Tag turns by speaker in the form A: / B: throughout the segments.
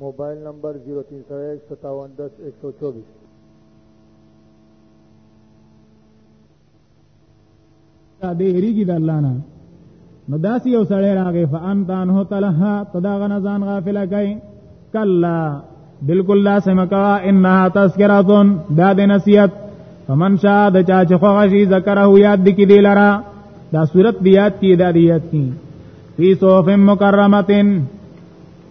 A: موبایل نمبر 03015710124 دا
B: دې هریږي د الله نه نو داسې یو سړی راغی فانتان هو تلها تدا غنا ځان غافل کای کلا بالکل لا سمکا انها تذکراتون دا د نصیحت فمن شاء د چا چې خوغه شي ذکره یاد دي کې دی لرا دا صورت دی یاد کی دا دی یاد کی فی صوف مکرمتن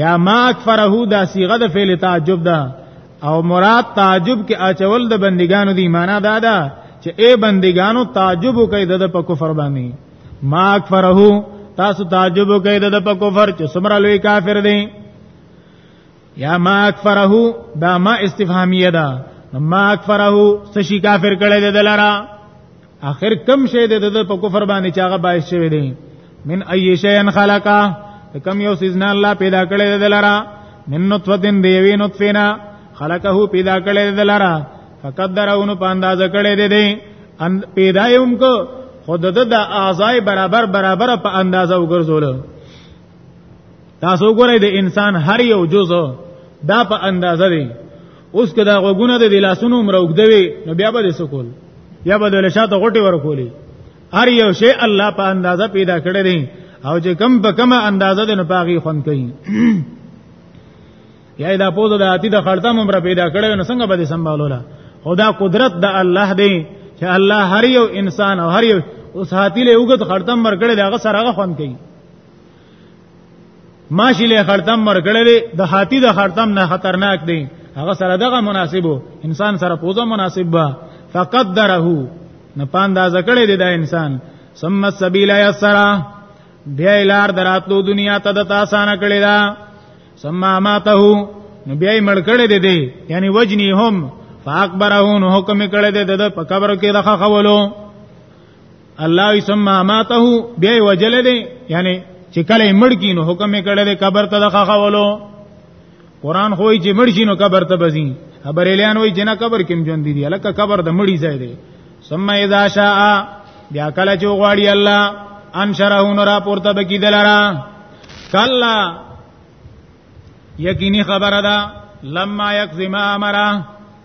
B: یا ما اکفره دا صيغه د فعل تعجب ده او مراد تعجب کې اچول د بندګانو دی معنا دا ده چې اے بندګانو تعجب کوي د په کفر باندې ما اکفره تاسو تعجب کوي د په کفر چې سمره لوی کافر دی یا ما اکفره دا ما استفهامیه ده ما اکفره سشي کافر کړي د دلارا اخر کم شی د د په کفر باندې چې هغه باعث شوی دی من ای شیء خلقا کم یو سیزنا الله پیدا کړی دی لرا من نطفه دی وی نطفینا خلقه پیدا کړی دی لرا فقدرون په اندازه کړی دی دی ان پیدا یوم کو خود د اعضای برابر برابر په اندازه وګرځول تاسو ګورئ د انسان هر یو جز دا په اندازه دی اوس که دا غوګونه د لاسونو عمر وګدوي نو بیا به سکول یا به له شاته غټي ورکولي هر یو شی الله په اندازه پیدا کړی دی او چې کم په کمه اندازه د نه پاغي خوند کوي یا دا پوزه د اتی د خړتا ممر پیدا کړی نو څنګه به سمبالولا خدا قدرت د الله دی چې الله هر یو انسان او هر یو اوس هاتی له وګت خړتم مرګړې دغه سره غو خوند کوي ماشی له خړتم مرګړلې د هاتی د خړتم نه خطرناک دی هغه سره دغه مناسبو انسان سره پوزه مناسب با فقدره نه پاندازه کړی دی دا انسان ثم السبيل يسرا بیا لار دراتلو دنیا ته د تاسان کړی دا ثم ماته نو بیا مړ کړی دی دی یعنی وجنی هم فاکبرهون حکم کړی دی د په قبر کې دغه خولو الله ثم ماته بیا وجل دی یعنی چې کله مړ کینو حکم یې کړی دی قبر ته دغه خولو قران خو یې چې مړ شینو قبر ته بزی خبر الیان وای چې نه قبر کې ژوند دی الکه قبر د مړی ځای دی ثم اذا شاء بیا کله چې غواړي الله انشره نور پورته بکی دلرا کلا یقینی خبره ده لما یقضی ما امره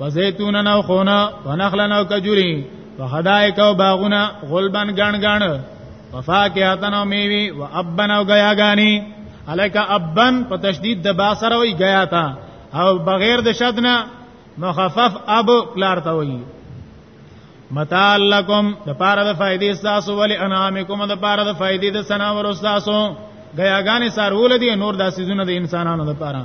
B: وزيتونن او خونه ونخلن او کجوري وحدائق او باغونه غلبن غن غن وفاکهتن او میوي وابن او غیاګانی الک ابن په تشدید د با سره وی غیا تا او بغیر د شدنا مخفف اب پلار تا وی متاع لکم د پاره د فائدې تاسو ولې انعامکم د پاره د فائدې د سناور تاسو غیاګانی سارول دي نور داسې زونه د انسانانو د پاره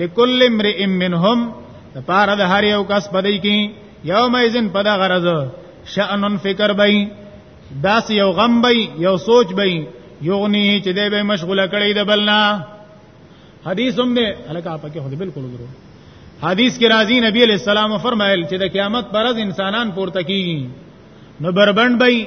B: لکل امرئ منهم د پاره د هر یو کس پدې کې یوم ایزن پدا غرض شأن فکر بې داس یو غم بې یو سوچ بې یغنی چې دې به مشغوله کړي د بلنا حدیث هم دې الکه پکې خو بالکل درو حدیث کې راځي نبی علیہ السلام فرمایل چې د قیامت پر ورځ انسانان پورته کیږي نو بربند بې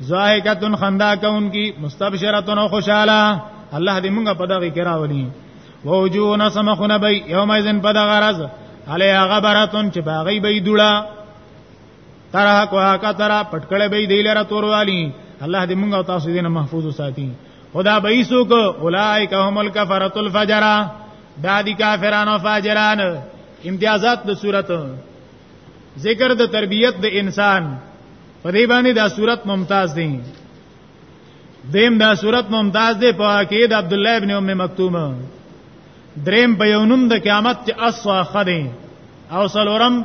B: زاهکتن خندا کون کی مستبشرتن او خوشاله الله دې مونږه په دغه کې راولي ووجو نسمخونه بی یوم اذن په دغه راز علی غبرتن چې باغی بی دوړه ترها کو هکا ترا پټکړه بی دی لره توروالی الله دې مونږه تاسو دې محفوظ وساتي خدا به ایسو کو اولائک هم الکفرۃ الفجرہ دا دي کافرانو فاجران امتیازات د صورت ذکر د تربیت د انسان په دې باندې دا صورت ممتاز دی دیم دا صورت ممتاز دی په عقید عبد الله ابن ام مکتوم دریم په یو نوم د قیامت چې اصحه دی او سلورم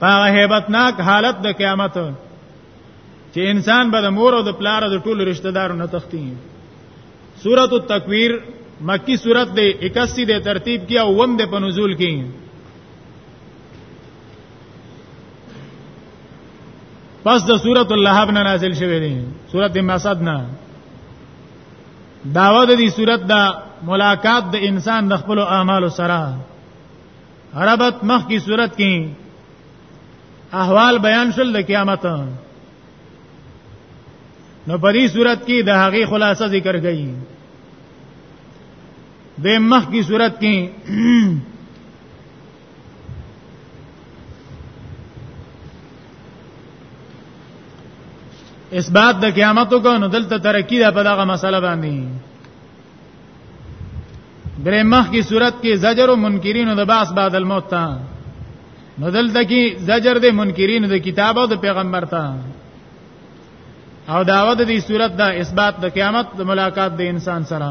B: په hebatnak حالت د قیامت چې انسان به د مور او د پلار او د ټولو رشتہ دارو نه تختی سورۃ التکویر مکی سورۃ د 81 د ترتیب کې او وم د په نزول کې پس د سورۃ اللهب نه نازل شوی دی سورۃ مسد نه داوا د دې صورت دا ملاقات د انسان د خپل اعمالو سره عربت مخ کی صورت کې احوال بیان شول د قیامت نو په دې صورت کې د هغه خلاصه ذکر کړي د مخ کی صورت کې اثبات د قیامت کو نو دلته ترقی ده په دغه مسله باندې درې مخ کی صورت کې زجر او منکرین د باس بعد الموت تا نو دلته کې زجر د منکرین د کتاب او د پیغمبر تا او داوود دې صورت دا اثبات د قیامت د ملاقات د انسان سره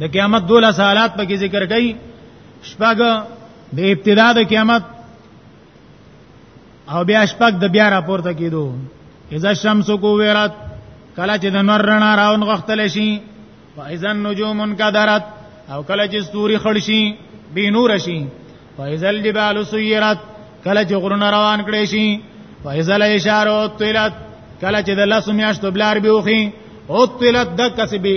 B: د قیامت دوله سالات په کې ذکر کړي شپږ د ابتدا د قیامت او بیا شپږ د بیا راپورته کیدو اذا الشمس کوورت کله چې د نور رڼا راون غختل شي فاذا النجوم انقدرت او کله چې ستوري خړ شي بي نور شي فاذا الجبال سيرت کله چې غرونه روان کړي شي فاذا الاشاره طلت کله چې د لاسو میاشتو بلار بيوخي او طلت د کسبي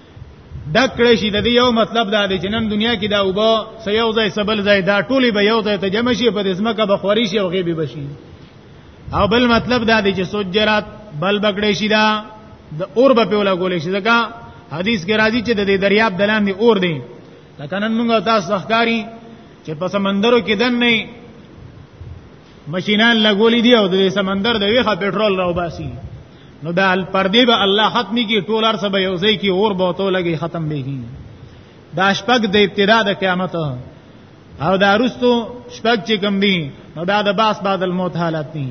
B: ډکړې شي د دې یو مطلب دا دی چې نن دنیا کې دا وبو سيو ځای سبل ځای دا ټولې به یو ځای ته جمع شي په دې ځمکه به خوري شي او غيبي بشي او بل مطلب دا دی چې سجرات بل بکړې شي دا د اور به په ولا ګولې شي ځکه حدیث کې راځي چې د دې دریاب دلان دی اور دی لکه نن موږ تاسو ښکاری چې په سمندرو کې دن نه ماشینان لګولې دي او د سمندر د ویخه پېټرول راو باسي نو دا پردې به الله ختمي کې ټول ار سبا یو ځای کې اور بوته لګي ختم به کی دا شپږ د ابتدا د قیامت او دا رستو شپږ چې کم دي نو دا د باس بعد الموت حالت دي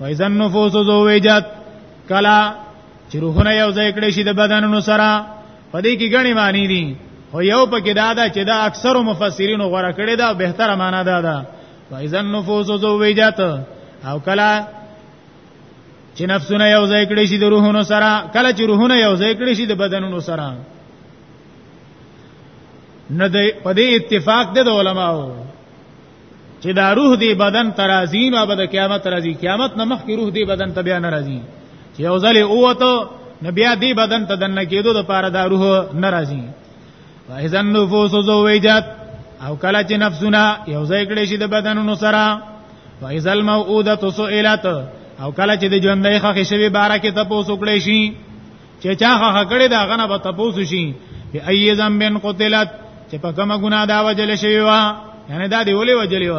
B: وایزن نفوس زوجت کلا چې روحونه یو ځای کړي شي د بدنونو سره پدې کې غني معنی دي خو یو پکې دا ده چې دا اکثر مفسرین غوړه کړي دا بهتره معنا ده دا فاذا النفوس زوجت او کلا چې نفسونه یو ځای کړي شي د روحونو سره کله چې روحونه یو ځای کړي شي د بدنونو سره نه د پدې اتفاق د علماو چې دا روح دی بدن ترازین او د قیامت راځي قیامت نه مخکې روح دی بدن ته بیا نه راځي چې یو ځلې اوته نبي دې بدن ته دنه کېدو د پاره دا روح نه راځي فاذا النفوس زوجت او کله چې نفسونه یو ځای کړي شي د بدنونو سره فاذا الموءوده سئلت او کله چې د ژوندۍ خخې شوی بارا کې تاسو کړي شي چې چا خخه کړي دا غنه به تاسو شي په اي ذنب قتلت چې په کومه ګناه دا وجل شوی و یعنی دا دی ولې وجلی و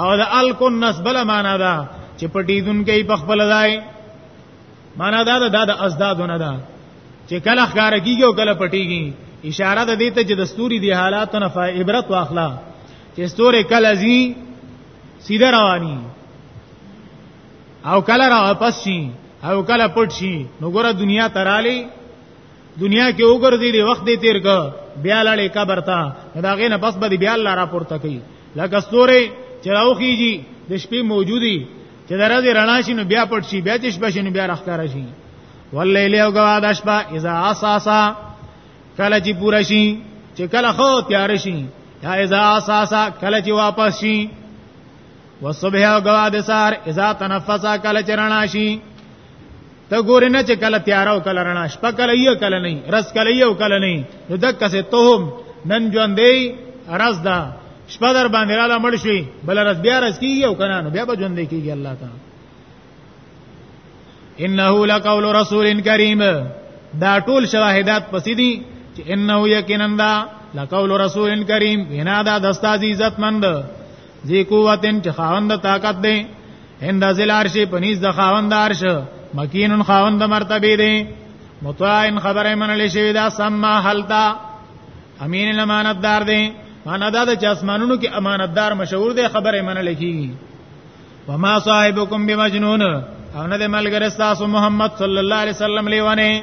B: او د الکن نسبله معنا ده چې پټیدون کوي په خپل ځای معنا دا ده د ازدادونه ده چې کله ښکار کیږي او کله پټیږي اشاره ده دې ته چې د ستوري دی حالاتو نه عبرت واخلا چې ستوري کله زی سیده رواني او کله را واپس شي او کله پټ شي نو ګوره دنیا ترالی دنیا کې وګرځي دی وخت دی تیر کا بیا لړې قبر ته دا غینه بس به بیا الله را پورته کوي لکه ستوره چراوخیږي د شپې موجودي چې درځي رڼا شي نو بیا پټ شي بیا چې شپه شي نو بیا راخاره شي واللیل او غوا د شپه اذا اساسا کله چې پوره شي چې کله خو تیار شي یا اذا اساسا کله چې واپس شي وصبح او غوا د سار اذا تنفسا کله چې رڼا شي ته ګورې نه چې کله تیار او کله رڼا شپه کله یو کله نه رس کله یو کله نه نو دک څه ته هم نن ژوند دی رس دا شپه در باندې را مړ شي بل رس بیا رس کیږي او کنه نو بیا به ژوند کیږي الله تعالی انه لقول رسول کریم دا ټول شواهدات پسې دي چې انه یقینا دا لقول رسول کریم بنا دا دستا عزت مند ذی قوتن چې خاوند طاقت دی هند ذل عرش پنیز د خاوند عرش مکینن خاوند مرتبه دی مطاعن خبره منل شوی دا سما حلتا امین الامانتدار دی معنا دا چې اسمانونو کې امانتدار مشهور دی خبره منل کیږي وما صاحبکم بمجنون او نه د ملګری تاسو محمد صلی الله علیه وسلم لیونه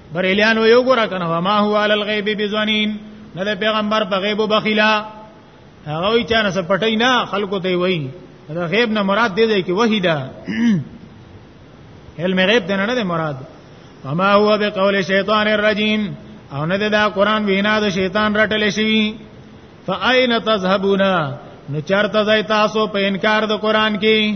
B: بریلیانو یو ګره کنه ما هو علی الغیب بزنین نه د پیغمبر په غیب بخیلا هغه وی چا نه پټی نه خلکو ته وی دا غیب نه مراد دی دی کې وحی ده علم غیب ده نه ده مراد وما هو بقول شیطان الرجیم او نه دا قران وینا د شیطان رټل شي فاین تذهبون نو چرته ځای تاسو په انکار د قران کې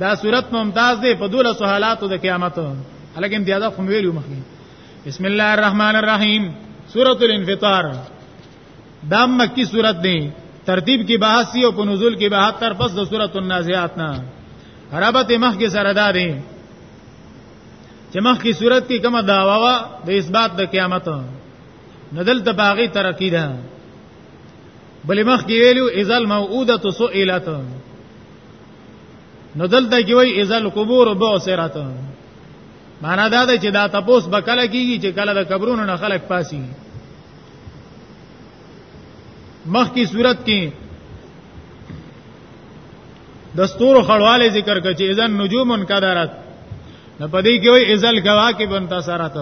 B: دا صورت ممتاز دی په دولس حالاتو د قیامت الګم دی دا کوم ویلو مخکې بسم الله الرحمن الرحیم سورۃ الانفطار دا مکی سورۃ دی ترتیب کې بحثي او په نزول کې 72 پس د سورۃ النازعات نه ربط مخکې سره دا دی چې مخکې سورۃ کې کومه داوا وا د اثبات د قیامت ندل ته باغی ترقی ده بلې مخکې ویلو اذا الموعوده سئلت نو دلته کې وای اذا القبور بعثرت معنا دا ده چې دا تپوس به کله کیږي چې کله د قبرونو نه خلک پاسي مخ کی صورت کې دستور خړواله ذکر کچې اذا النجوم انقدرت نه پدې کې وای اذا الكواكب انتصرت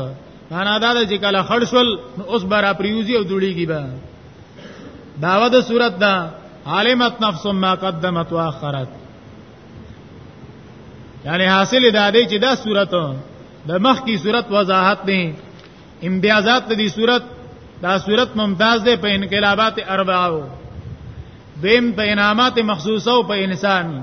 B: معنا دا ده چې کله خړ شول نو اوس برا پریوزي او دوړيږي به داوه د صورت دا عالمت نفس ما قدمت واخرت یعنی حاصل دا دی چې دا صورت د مخ کی صورت وضاحت دی امتیازات دی صورت دا صورت ممتاز دی په انقلابات اربعو دیم په انعامات مخصوصه او په انسان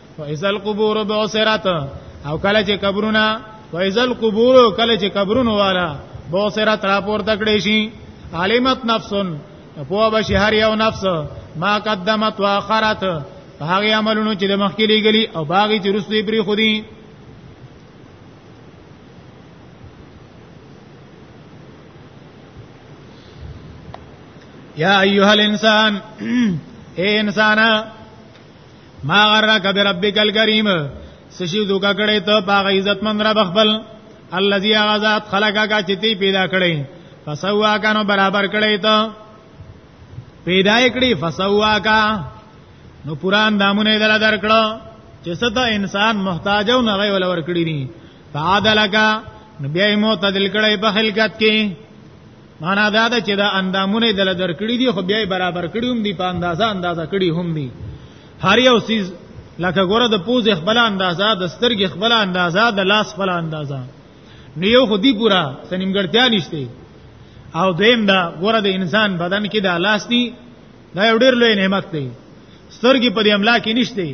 B: فاذا القبور بعثرت او کله چې قبرونه فاذا القبور کله چې قبرونه والا بعثرت راپور تکړې شي علمت نفسن په بشي هر یو نفس ما قدمت واخرت هغه عملونو چې د مخکې لګلی او باغی چې رسوي پری خودي یا ایها الانسان اے انسانا ما غرک بربک الکریم سشي دوکا کړي ته پاغه عزت من رب خپل الذي غزاد خلقا کا چتی پیدا کړي فسوا کانو برابر کړي ته پیدا کړي فسوا کا نو پوران دامونه دل درکړو چې ست انسان محتاج او نه غي ول ور کړی دي فعادلک نو بیا مو تدل کړي په خلقت کې معنا دا ده چې دا اندامونه دل درکړي دي خو بیا برابر کړي هم دي په اندازه اندازه کړي هم دي هر یو سیز لکه ګوره د پوز خپل اندازه د سترګې خپل اندازه د لاس خپل اندازه نو یو خو دی پورا سنیمګړتیا نشته او دویم دا ګوره د انسان بدن کې د لاس دی دا یو ډیر لوی نعمت دی سترګې په دې املاک نشته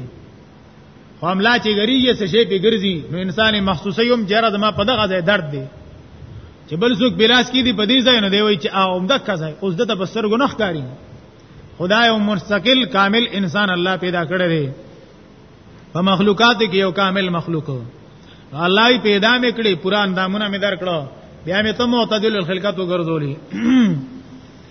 B: خو املا چې ګریږي څه شي په ګرځي نو انسان محسوسه یم جره زما په دغه ځای درد دی چې بل څوک بلاس کی دی په دې ځای نه دی وای چې او دک ځای اوس دته په سر ګنخ کاری خدای او مستقل کامل انسان الله پیدا کړی دی په مخلوقات کې یو کامل مخلوق الله یې پیدا مې کړی پورا اندامونه مې درکړو بیا مې ته معتدل الخلقت وګرځولې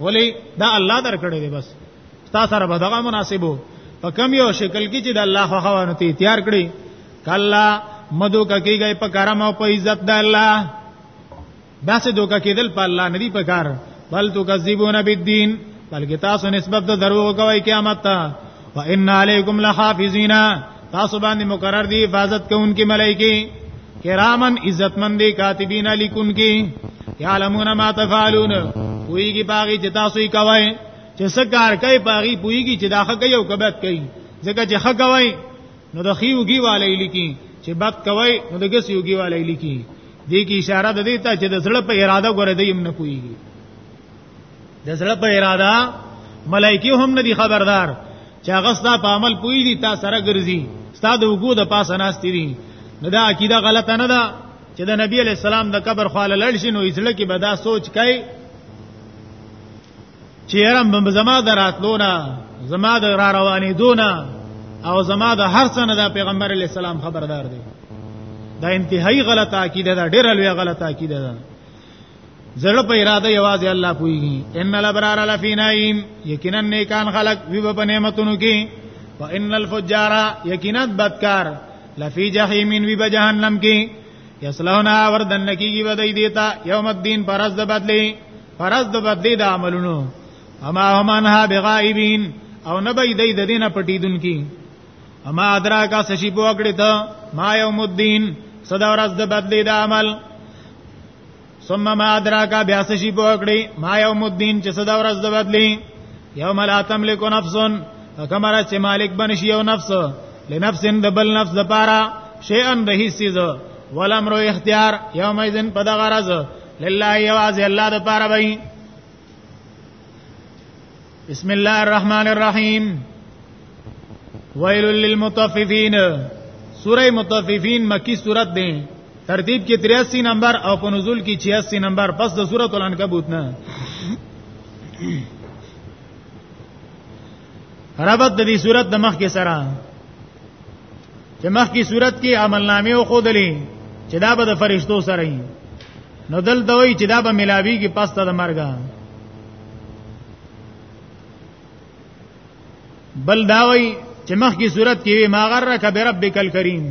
B: ولی دا الله درکړي دی بس ستا سره به دغه مناسبو په کم یو شکل کې چې د الله خو خوانو ته تیار کړی کلا مدو ککیږي په کرم او په عزت د الله داسې دوکه کېدل په الله ندی په کار بل تو کذبون بالدین بلکې تاسو نسبت د درو کوي قیامت ته وان علیکم لحافظین تاسو باندې مقرر دي حفاظت کوونکي ملایکه کرامن عزتمن دي کاتبین لیکون کی یعلمون ما تفعلون ویږي باغی چې تاسو یې کوی چې څه کار کوي باغی پویږي چې داخه کوي او کبد کوي ځکه چې خه کوي نو د خيوږي والي لیکي چې بد کوي نو د ګس یوږي والي لیکي دې کی اشاره ده دې ته چې د زړه په اراده غره دې هم نه پويږي د زړه په اراده ملایکی هم نه دي خبردار چې هغه ستا په عمل پوي دي تا سره ګرځي ستا د وګو د پاسه ناشتي دي نه دا عقیده غلطه نه ده چې د نبی علی السلام د قبر خواله لړ شي نو اصله کې به دا سوچ کوي چې یرم به زما دراتلونه زما د را روانې دونه او زما د هر څه نه د پیغمبر علی السلام خبردار دی دا انتهایی غلطه عقیده ده ډیره لوی غلطه عقیده ده زړه په اراده یوازې الله پويږي ان الابرار لفی نعیم یقینا نیکان خلق وی په نعمتونو کې وان الفجار یقینا بدکار لفی جهنم وی په جهنم کې یصلونا وردن کیږي ودی دیتا یوم الدین پرز د بدلی پرز د بدلی د عملونو اما هم انها بغائبین او نبی دی د دینه پټیدون کی اما ادراکا سشی په وکړه ته ما یوم الدین صدا ورځ د بدلی د عمل ثم ما ادراکا بیا سشی په وکړه ما یوم الدین چې صدا ورځ د بدلی یوم لا تملک نفس کمر چې مالک بنشي یو نفس لنفس د بل نفس د پاره شیئا د هیڅ ولمرو اختیار یوم اذن په دغه ورځ لله یواز الله د پاره وای بسم الله الرحمن الرحیم ویل للمطففین سوره مطففین مکی سورت دی ترتیب کې 83 نمبر او په نزول کې 86 نمبر پس د سوره العنکبوت نه ربط د دې صورت د مخ کې سره چې مخکې صورت کې عمل نامې او خودلې چې دا به د فرشتو سره وي نو دل دوی چې دا به ملاوي کې پسته د مرګ بل دا وی چې مخکې صورت کې وي ما غرک بربک الکریم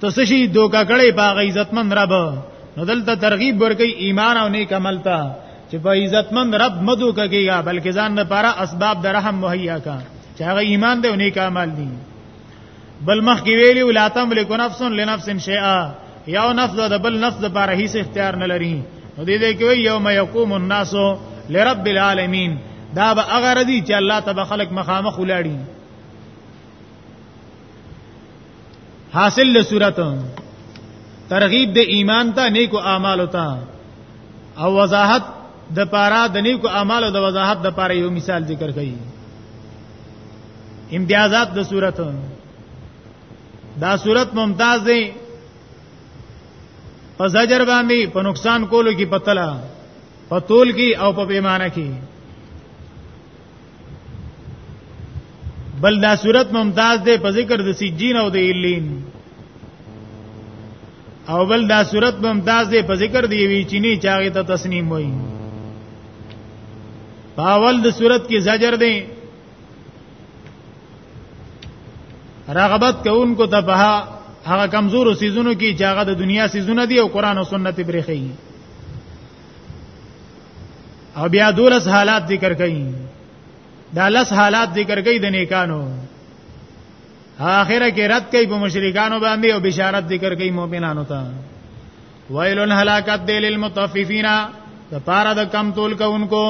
B: تو سشي دوکا کړي په عزتمن رب نو دلته ترغیب ورکي ایمان او نیک عمل ته چې په عزتمن رب مدو کوي بلکې ځان لپاره اسباب د رحم مهیا کا چې هغه ایمان دی او نیک اعمال دي بل مخ کې ویلی ولا تملک نفس لنفس شیئا یو نفس د بل نفس د لپاره هیڅ اختیار نه لري نو دې دې کې یوم یقوم الناس لرب العالمین دا به هغه ردی چې الله تبارک خلق مخامخ ولاړي حاصل له صورت ترغیب د ایمان ته نیکو اعمال ته او وضاحت د پاره د نیکو اعمال او د وضاحت د پاره یو مثال ذکر کړي امتیازات د صورت دا صورت ممتاز دی په زجر باندې په نقصان کولو کې پتلا په تول کې او په پیمانه کې بل دا صورت ممتاز ده په ذکر د سجین او د الین او بل دا صورت ممتاز ده په ذکر دی وی چینی چاغه ته تسنیم وای پاول د صورت کې زجر دی رغبت کوونکو ته په هغه کمزورو سيزونو کې چې هغه د دنیا سيزونه دي او قران او سنت برېخي او بیا دولس حالات ذکر کړي دا لس حالات ذکر کړي د نیکانو اخره کې رد کوي په مشرکانو باندې او بشارت ذکر کوي مؤمنانو ته ویلن هلاکت دی للمطففین د پاره د کم تول کوونکو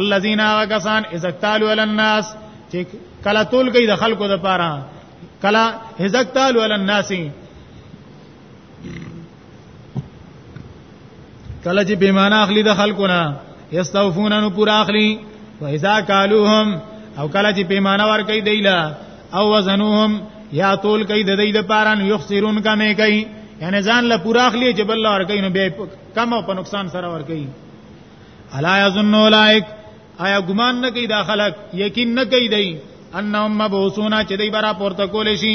B: الذين وکسان اذا قالوا على الناس چې کله تول کوي د خلکو د پاره کله اذا قالوا على الناس کله چې پیمانه اخلي د خلکو نه یستوفون نو پورا اخلي فاذا قالوهم او کله چې پیمانه ور کوي دیلا او وزنوهم یا تول کوي د دې د پاران یخسرون کمه کوي یعنی ځان له پورا اخلي چې بل ور کوي نو به کم او په نقصان سره ور کوي الا یظن اولائک آیا ګمان نه کوي دا خلک یقین نه کوي دی انهم مبعوثون چې دوی برا پورته کول شي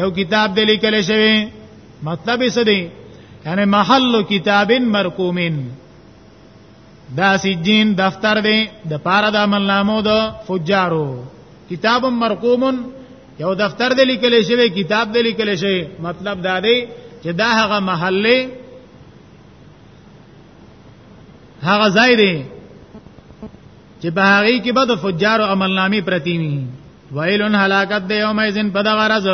B: یو کتاب د لیکل شوی مطلب یې څه دی یعنی محل کتاب مرقومین دا سجین دفتر دی د پاره د عمل نامو د فجارو کتاب مرقوم یو دفتر دی لیکل شوی کتاب دی لیکل شوی مطلب دا دی چې دا هغه محله هغه ځای دی چې په هغه کې به د فجارو عمل نامې پرتی وي ویلن هلاکت د یوم ایزن په دغه ورځ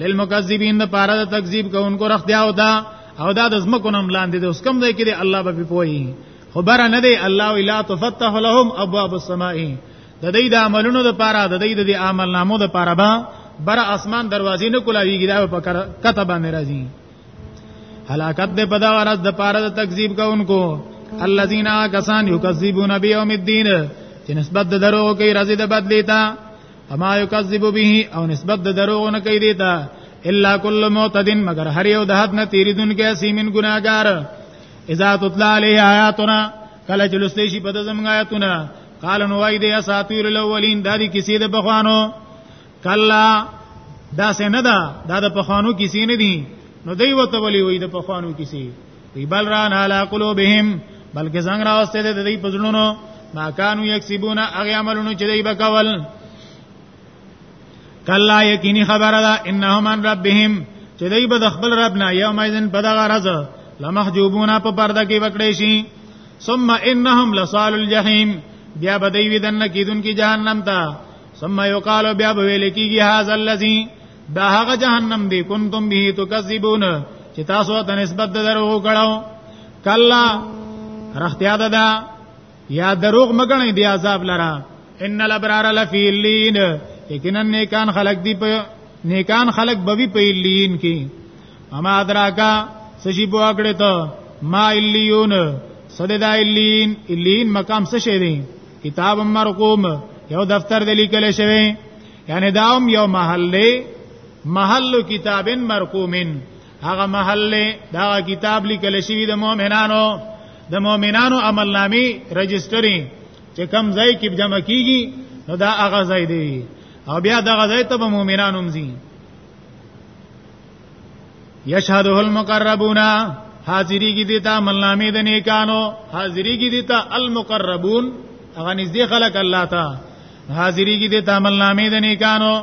B: للمکذبین د پاره د تکذیب کوونکو رختیا او دا او دا د زمکو نم لاندې د اوس کم ځای کې الله به پوي خبر نه دی الله الا تفتح لهم ابواب السماء د دې د عملونو د پاره د دې د عمل نامو د پاره به بر اسمان دروازې نه کولاویږي دا په کته باندې راځي هلاکت دې په دا ورځ د پاره د تکذیب کوونکو الذين كسان يكذبون بيوم الدين چې نسبت د درو کوي راځي د بدلی ته اما يكذب به او نسبت د درو نه کوي دیتا الا كل معتد مگر هر یو د حد نه تیریدون کې سیمن ګناګار اذا تطلع عليه آیاتنا کله چې لسته شي په دزم آیاتونه قال نو وای دی اساطیر الاولین داری کسی د بخوانو کلا دا سینه دا دا د پخوانو کیسې نه دي نو دوی وته ولي وي د پخوانو کیسې وی بل ران علی قلوبهم بلکې څنګه راوسته د دې پزړونو ما کانو یکسبون هغه عملونه چې دوی وکول کلا یقینی خبره ده انهم عن ربهم چې دوی به د خپل رب نه یوم ایذن په دغه راز لمحجوبون په پرده کې وکړې شي ثم انهم لصال الجحیم بیا به دوی ودن کیدون کې جهنم ته ثم یقال بیا به ویل کیږي هاذا الذی دا هغه جهنم دی کنتم به تکذبون چې تاسو ته نسبت درو کړو کلا رختیا ده دا یا دروغ مګنې دی عذاب لرا ان الابرار لفی الین یقینا نیکان خلق دی په نیکان خلق بوی په الین کې اما ادراکا سشی بو اکڑه ته ما الیون صد دا الین الین مقام څه شی دی کتاب مرقوم یو دفتر د لیکل شوی یعنی داوم یو محله محل کتاب مرقومن هغه محله دا کتاب لیکل شوی د مؤمنانو د مؤمنانو عمل نامي رجستری چې کم ځای کې جمع کیږي نو دا هغه ځای دی او بیا دغه ځای ته به مؤمنان هم ځي یشهده المقربون حاضری کی دیتا ملنامی د نیکانو حاضری کی دیتا المقربون هغه نږدې خلق الله تا حاضری کی دیتا ملنامی د نیکانو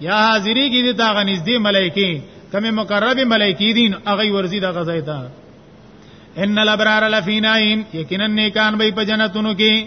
B: یا حاضری کی دیتا هغه نږدې ملائکی کمه مقرب ملائکی دین هغه ورزی د غزای تا ان الابرار لفی نعیم یقینا نیکان به په جنتونو کې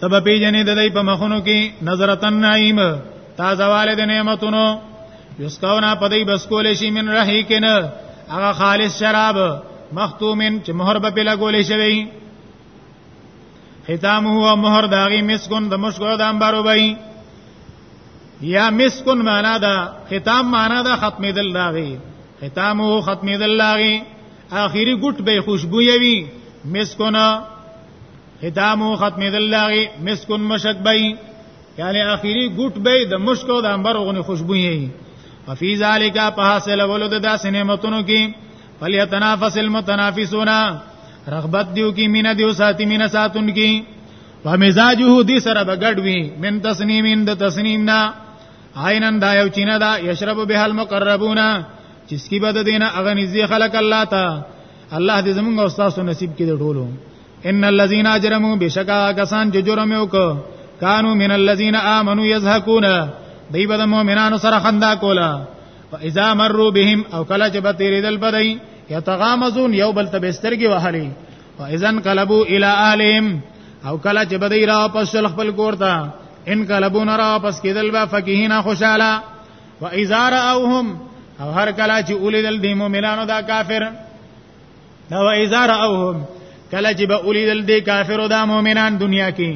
B: تب پیجنې د دې په مخونو کې نظرتن نعیم تازه والد نعمتونو یسکونا پدې بس کول شي من رهی کنه هغه خالص شراب مختومن چې مہر به په لګولې شوی ختام هو مہر داغي مسکون د مشکو د انبارو بای یا مسکون معنا دا ختام معنا دا ختم دل داغي ختام هو ختم دل داغي اخیری ګټ به خوشبو یوي مسکون ختامو ختم دلاغي مسکن مشک بای یعنی اخیری ګټ بای د مشکو د انبر غونې خوشبو یې ففي ذالک په حاصل ولود د داس نعمتونو کې فلیتنافس المتنافسون رغبت دیو کې مینا دیو ساتي مینا ساتون کې په مزاجه دي سره بغړوي من تسنیم د تسنیم نه عینن دا یو چینه دا یشرب به المقربون چې سکی بد دینه اغنځي خلق الله تا الله دې زمونږ استاد نصیب کې ټولو ان الذين اجرموا بشکا کسان چې جرم وکړ کانو من الذين امنوا يضحكون دی به مؤمنانو سره خندا کوله فاذا مروا بهم او کله چې به تیرېدل بدای یتغامزون یو بل ته بسترګي وهلي فاذا انقلبوا الى اهلهم او کله چې به دی را پس خپل کور ته انقلبون را پس کېدل به فقیهنا خوشاله واذا راوهم او هر کله چې اولیدل دی مؤمنانو دا کافر نو اذا راوهم کله چې به اولیدل دي کافرو دا مؤمنان دنیا کې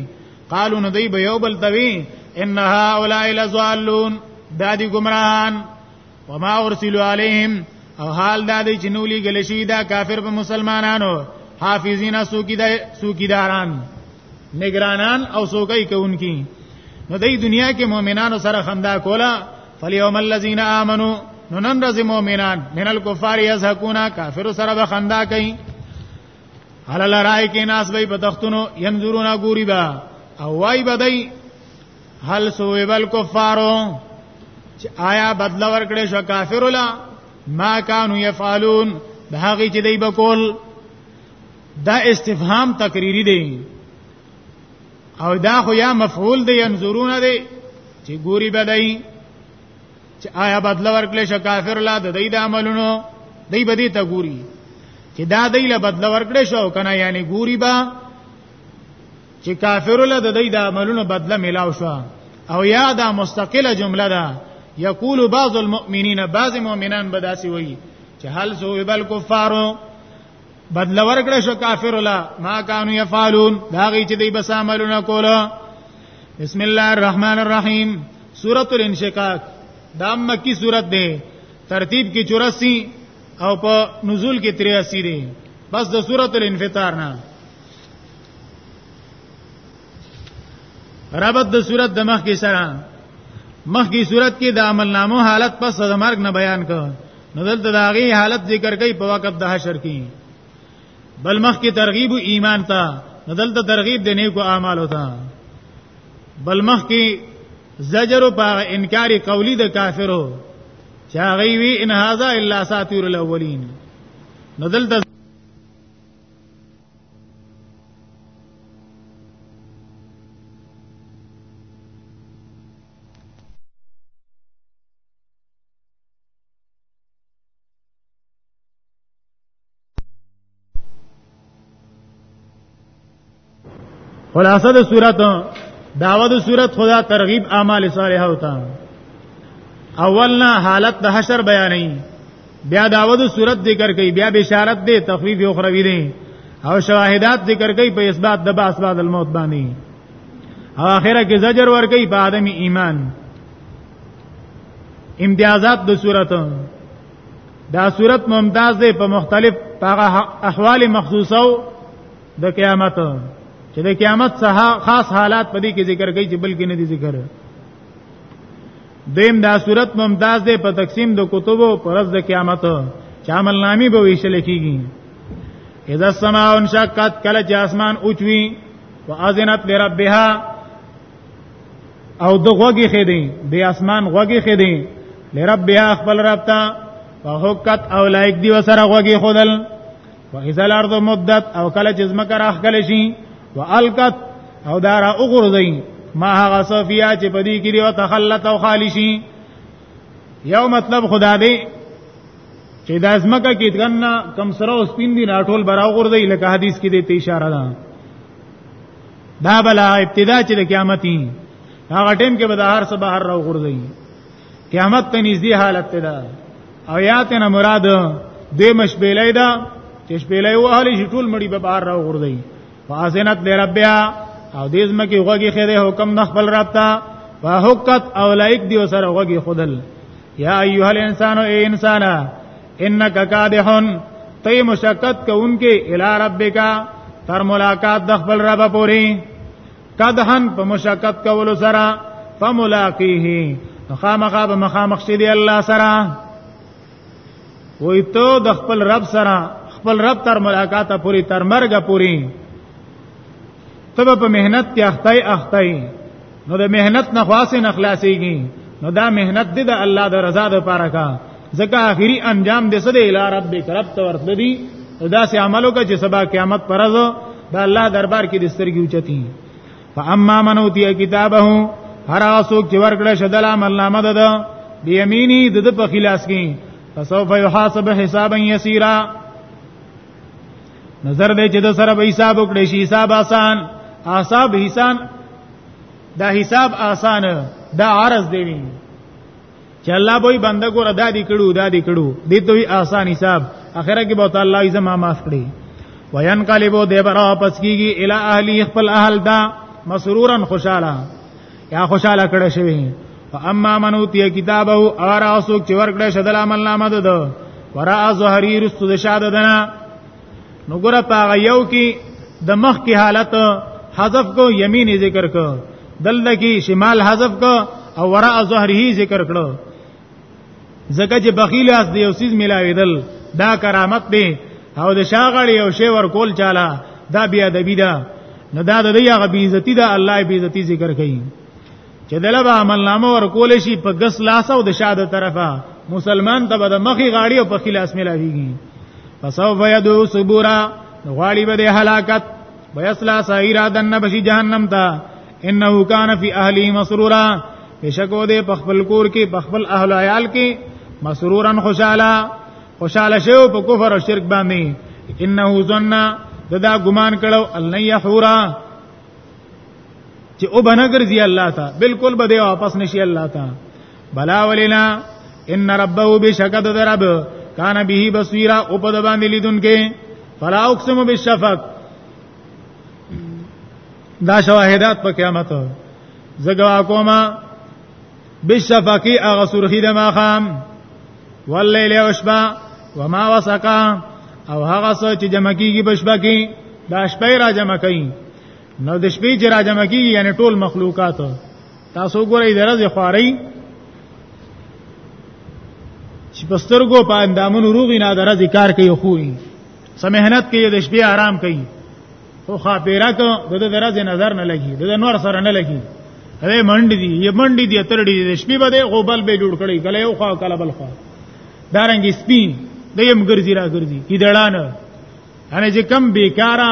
B: قالو نو دی به یو بل توی ان هؤلاء لضالون دا دي گمراهان وما ارسلوا عليهم او حال دا دی چې نولی گلشی دا کافر په مسلمانانو حافظین سوکیداران نگرانان او سوګي کوونکی نو د دنیا کې مؤمنانو سره خندا کوله فلیوم الذین آمنو نو نن ورځ مؤمنان من الکفار یزهقون کافر سره به خندا کوي هل لرای کې ناس به په تختونو ينظرون غوري با او وای بدای هل سوې بل کفارو چې آیا بدل ورکړې شو کافر لا ما كانوا يفعلون به هغه چې دی بکول دا استفهام تقریری دی او دا خو یا مفعول دی ينظرون دی چې ګوري بدای چې آیا بدل ورکړي ش کافر لا د دې د عملونو دای بدی ته ګوري چې دا دای له بدل ورکړي شو کنه یعنی ګوري با چې کافر له د دې د عملونو بدل ملاو شو او یا دا مستقله جمله ده یقول بعض المؤمنین بعض مؤمنان بداسي وایي چې هل سو بل کفارو بدل ورکړې شو کافر لا ما كانوا يفعلون دا غي چې دوی بس عملونه کوله بسم الله الرحمن الرحیم سورۃ الانشقاق دا مکی سورۃ ده ترتیب کې 84 او په نزول کې 83 دي بس د سورۃ الانفطار نه ربط د صورت د مخ کې سره مخ کې صورت کې د عمل نامو حالت پس د مرګ نه بیان کړ نو دلته د هغه حالت ذکر کوي په وخت د حشر کې بل مخ کې ترغیب ایمان ته نو دلته ترغیب د نیکو اعمالو ته بل مخ کې زجر په انکار قولی د کافرو چې هغه وی ان هاذا الا ساتیر الاولین نو دلته خلاصه د صورت داوه د صورت خدا ترغیب اعمال صالحه ہوتا اولنا حالت د حشر بیانې بیا داوه د صورت ذکر کوي بیا بشارت دی تخفیف اخروی دی او شواهدات ذکر کوي په اثبات د باس بعد الموت باندې او اخره کې زجر ور کوي په ادمي ایمان امتیازات د صورت دا صورت ممتاز دی په مختلف احوال مخصوصو د قیامت چې د قیامت څخه خاص حالات په دې کې ذکر کوي چې بلکې نه دي ذکر دیم دا صورت ممتاز دی په تقسیم د کتبو پر ورځ د قیامت چې عمل نامي به ویشل کیږي اذا السماء انشقت کله چې اسمان اوچوي واذنت لربها او د غوګي خې دی د اسمان غوګي خې دی لرب بیا خپل رب ته وحقت او لایک دی وسره غوګي خودل واذا الارض مدت او کله چې زمکه راخ کله شي والقت او دارا وګرځي ما هغه صفیا چې پدی کې دی او تخلت او خالی شي یو مطلب خدا دی چې د ازمکه کې دغه کم سره او سپین دي راټول براو غور دی لکه حدیث کې دی اشاره ده دا بلا ابتدا چې د قیامت هي هغه ټیم کې به د هر څه بهر راو غورځي قیامت ته نږدې حالت ته ده او یات نه مراد دې مشبېلې ده چې شپېلې وهلې شي ټول مړي به بهر راو غورځي فازنت لربیا او دې زمکه غوږی خیره حکم نه خپل رابطه فحقت اولائک دی وسره غوږی خودل یا ایها الانسان ای انسانا انک قادحون تی مشقت کوونکې الی ربک تر ملاقات د خپل رب پوری قدحن په مشقت کولو سره فملاقیه خامخا به مخامخ شې دی الله سره وای ته د خپل رب سره خپل رب تر ملاقات پوری تر مرګ پوری تبه په مهنت کې اختای اختای نو د مهنت نه خاصه نه خلاصيږي نو دا مهنت دې د الله د رضا د پاره کا ځکه اخري انجام دې سده اله رب کرب ته ورته دي دا سه عملو کا چې سبا قیامت پرځ د الله دربار کې د سترګي اوچتي فاما من اوتی کتابه هر اسوک چې ورکړه شدل عمل نامه ده بیمینی د په خلاص کې فسوف یحاسب حسابا یسیرا نظر دی چې د سره به حساب وکړي شي حساب آسان حساب حسان دا حساب آسان دا عرض دی وی چې الله به بنده ګور ادا دي کړو ادا دي کړو دې ته آسان حساب اخره کې به تعالی یې زما معاف کړي وین قلبو دی برا پس کیږي الی اهلی خپل اهل دا مسرورن خوشاله یا خوشاله کړه شوی فاما من اوتی کتابه اور اسوک چې ورکړه شدل عمل نامه ده ورا زهری رستو د شاده دنا نو ګره پاغه یو کې د مخ کې حالت حذف کو یمین ذکر کو دل کې شمال حذف کو او ورا زهری ذکر کړو زکه چې بخیل اس دی او سیز ملاویدل دا کرامت دی او د شاغړی او شی ور کول چاله دا بیا د بیدا نو دا د دی هغه بیزتی دا الله بیزتی ذکر کوي چې دلته عمل نامه ور کول شي په غس لاس او د شاده طرفه مسلمان ته به د مخی غاړي او په خلاص ملاویږي فسوف يدعو صبورا غواړي به د هلاکت ويسلا سعيرا دنه بشي جهنم ته انه کان فی اهلی مسرورا بشکو دې په خپل کور کې په خپل اهل عیال کې مسرورن خوشاله خوشاله شو په کفر او شرک باندې انه ظن ددا ګمان کړو الله یحورا چې او بنګر زی الله تا بالکل بده واپس نشي الله تا بلا ولینا ان ربه بشکد درب کان به بصیرا او په باندې لیدونکې فلا اقسم بالشفق دا شواهدات په قیامت زګوا کوما بالشفقی اغه سرخی د ماخام واللیل وشبا وما وسقا او هغه څه چې جمع کیږي بشبا کې دا شپې را جمع کوي نو د شپې چې را جمع کیږي یعنی ټول مخلوقات تاسو ګورئ درز خواري چې پسترګو په اندامونو روغی نه درز کار کوي خوې سمهنت کې د شپې آرام کوي خو خاپیرا کو د درځ نظر نه لګي د نور سره نه لګي هغه منډي دي یې منډي دي تر دې د شپې بده غوبل به جوړ کړي کله یو خوا کله بل خوا دارنګ سپی د یم ګرځي را ګرځي ایدړان هنه چې کم بیکارا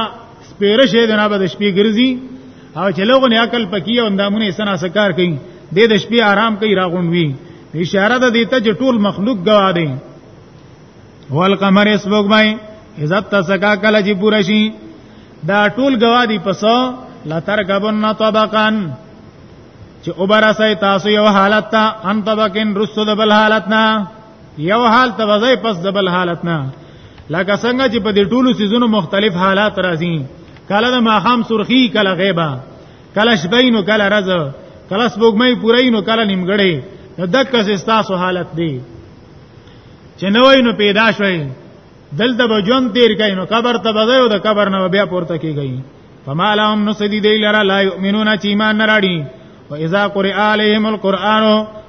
B: سپیره شه د نه بده شپې ګرځي او چې لوګو نه عقل پکې او اندامونه سنا سکار کوي د د شپې آرام کوي راغونوي اشاره ده دیته چې ټول مخلوق گوا دي والقمر اسبوګمای عزت تسکا کله چې پوره شي دا ټول گوادی پسو لترکبن طبقا چې وبرسای تاسو یو حالت ته ان طبقن رسو د بل حالت نه یو حال ته وځي پس د بل حالت نه لکه څنګه چې په دې ټولو سيزونو مختلف حالات راځي کله د ماخام سرخی کله غیبه کله شبین او کله رز کله سپوږمۍ پورې نو کله نیمګړې دک سه تاسو حالت دی چې نه وای نو پیدا شوی دلته به جون تیر کین نو قبر ته بځای او د قبر نه بیا پورته کیږي فما لهم نسدی دی لرا لا یؤمنون چې ایمان نه راړي و اذا قرئ علیهم القرآن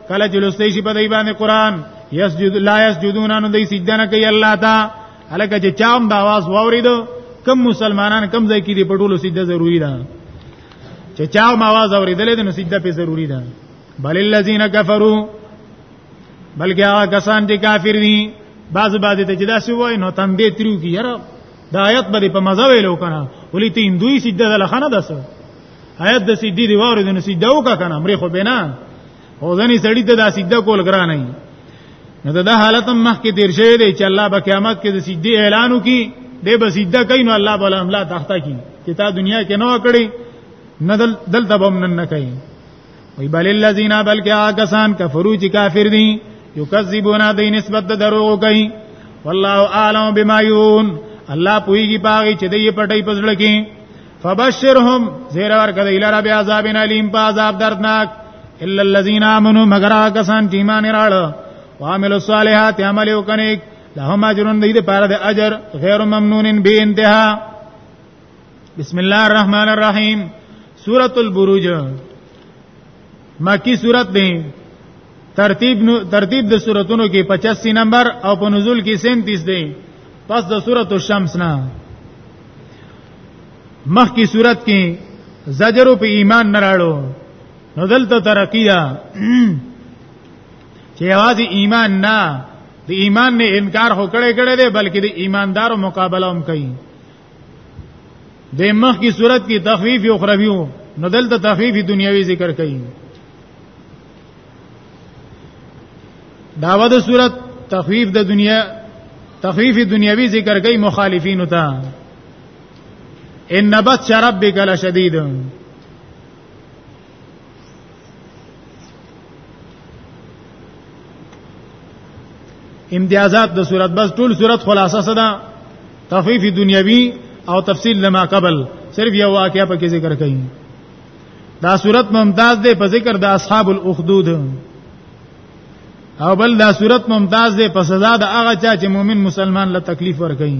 B: کله چې لستی شي په دی باندې قران یسجد لا یسجدون نو دی سجده نه کوي الله تا هلکه چې چام د आवाज واوریدو کم مسلمانان کم ځای کې دی په ټولو سجده ضروری ده چې چام आवाज اوریدل د نو سجده په ضروری ده بل الذین کفروا بلکې هغه کسان چې کافر دي بعض بعض ته چې دا سی وای نو تم دې تریو کی یاره دا آیت باندې په مزه ویلو کنه ولې ته هندوی سجده ده لخنه ده سو آیت د سجدي دی واره د سجده وکا کنه مری خو بنا او ځنی سړی ته دا سجده کول ګران نه نو دا حالت هم مخکې تیر شوی دی چې الله په قیامت کې د سجدي اعلان وکي د به سجده کوي نو الله بوله املا تخته کی چې تا دنیا کې نه وکړي نه دل دلته بم نن نه کوي وی بل الذین بلکې آکسان کفرو چې کافر دي یکذبون د نسبت د دروغ کوي والله اعلم بما یون الله پویږي پاږي چې دې پټي پزړه کې فبشرهم زیر ور کده الی رب عذاب الیم په عذاب دردناک الا الذین آمنوا مگر آکسان چې ایمان راړ او عمل الصالحات عمل وکنه لهم اجرون دې لپاره د اجر غیر ممنون به انتها بسم الله الرحمن الرحیم سورۃ البروج مکی سورۃ دی ترتیب نو ترتیب د سوراتونو کې 85 نمبر او په نزول کې 37 دی پس د سورۃ الشمس نه مخ کی صورت کې زجر په ایمان نه راړو نو دلته ترقی دا چې आवाज ایمان نه د ایمان نه انکار هو کړي کړي دی بلکې د ایماندارو مقابله هم کوي د مخ کی صورت کې تخفیف او خرابي وو نو دلته تخفیف دنیوي ذکر کړي داوه د صورت تخفیف د دنیا تخفیف دنیوي ذکر کړي مخالفین ته ان بط ربک لشدید امتیازات د صورت بس ټول صورت خلاصه صدا تخفیف دنیوي او تفصیل لما قبل صرف یو واقعیا په کې ذکر کړي دا صورت ممتاز ده په ذکر د اصحاب الاخدود او بل دا صورت ممتاز ده په سزا د هغه چا چې مؤمن مسلمان له تکلیف ور کوي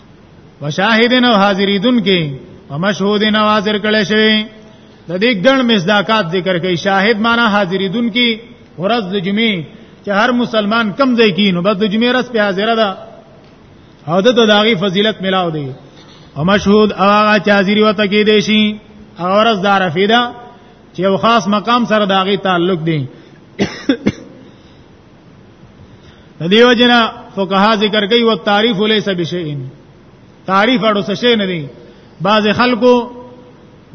B: وشاهدین او حاضریدون کې او مشهودین او حاضر کړي شوی د دې ګڼ مصداقات ذکر کوي شاهد معنا حاضریدون کې ورځ د جمعې چې هر مسلمان کم ځای کې نو بس د جمعې ورځ په حاضر ده او د داغي فضیلت ملاو دی او مشهود او هغه چې حاضری وته کې دی شي هغه ورځ د عرفه ده چې یو خاص مقام سره داغي تعلق دی دیو جنا فقها ذکر کوي او تعریف ليس بشيء تعریف اړو څه شي نه دي بعض خلکو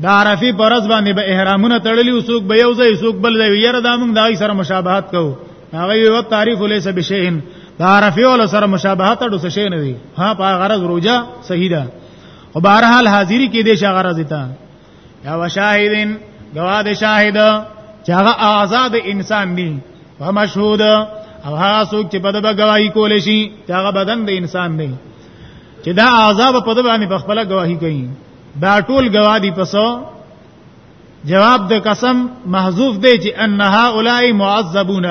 B: د عرفي پرز باندې به احرامونه تړلي او څوک به یو ځای څوک بل ځای یره دا موږ دای سره مشابهت کوو هغه یو تعریف ليس بشيء د عرفي ول سره مشابهت اړو څه شي نه دي ها په غرض روزه صحیح ده او بهرحال حاضری کې دې شغرض ته یا وشاهدین گواه د شاهد چې هغه آزاد انسان دی او مشهود او هغه څوک چې په دغه گواہی کول شي چې هغه بدن د انسان دی چې دا عذاب په دغه باندې په خپل گواہی کوي دا ټول گواه دي پسو جواب د قسم محذوف دی چې ان هؤلاء معذبون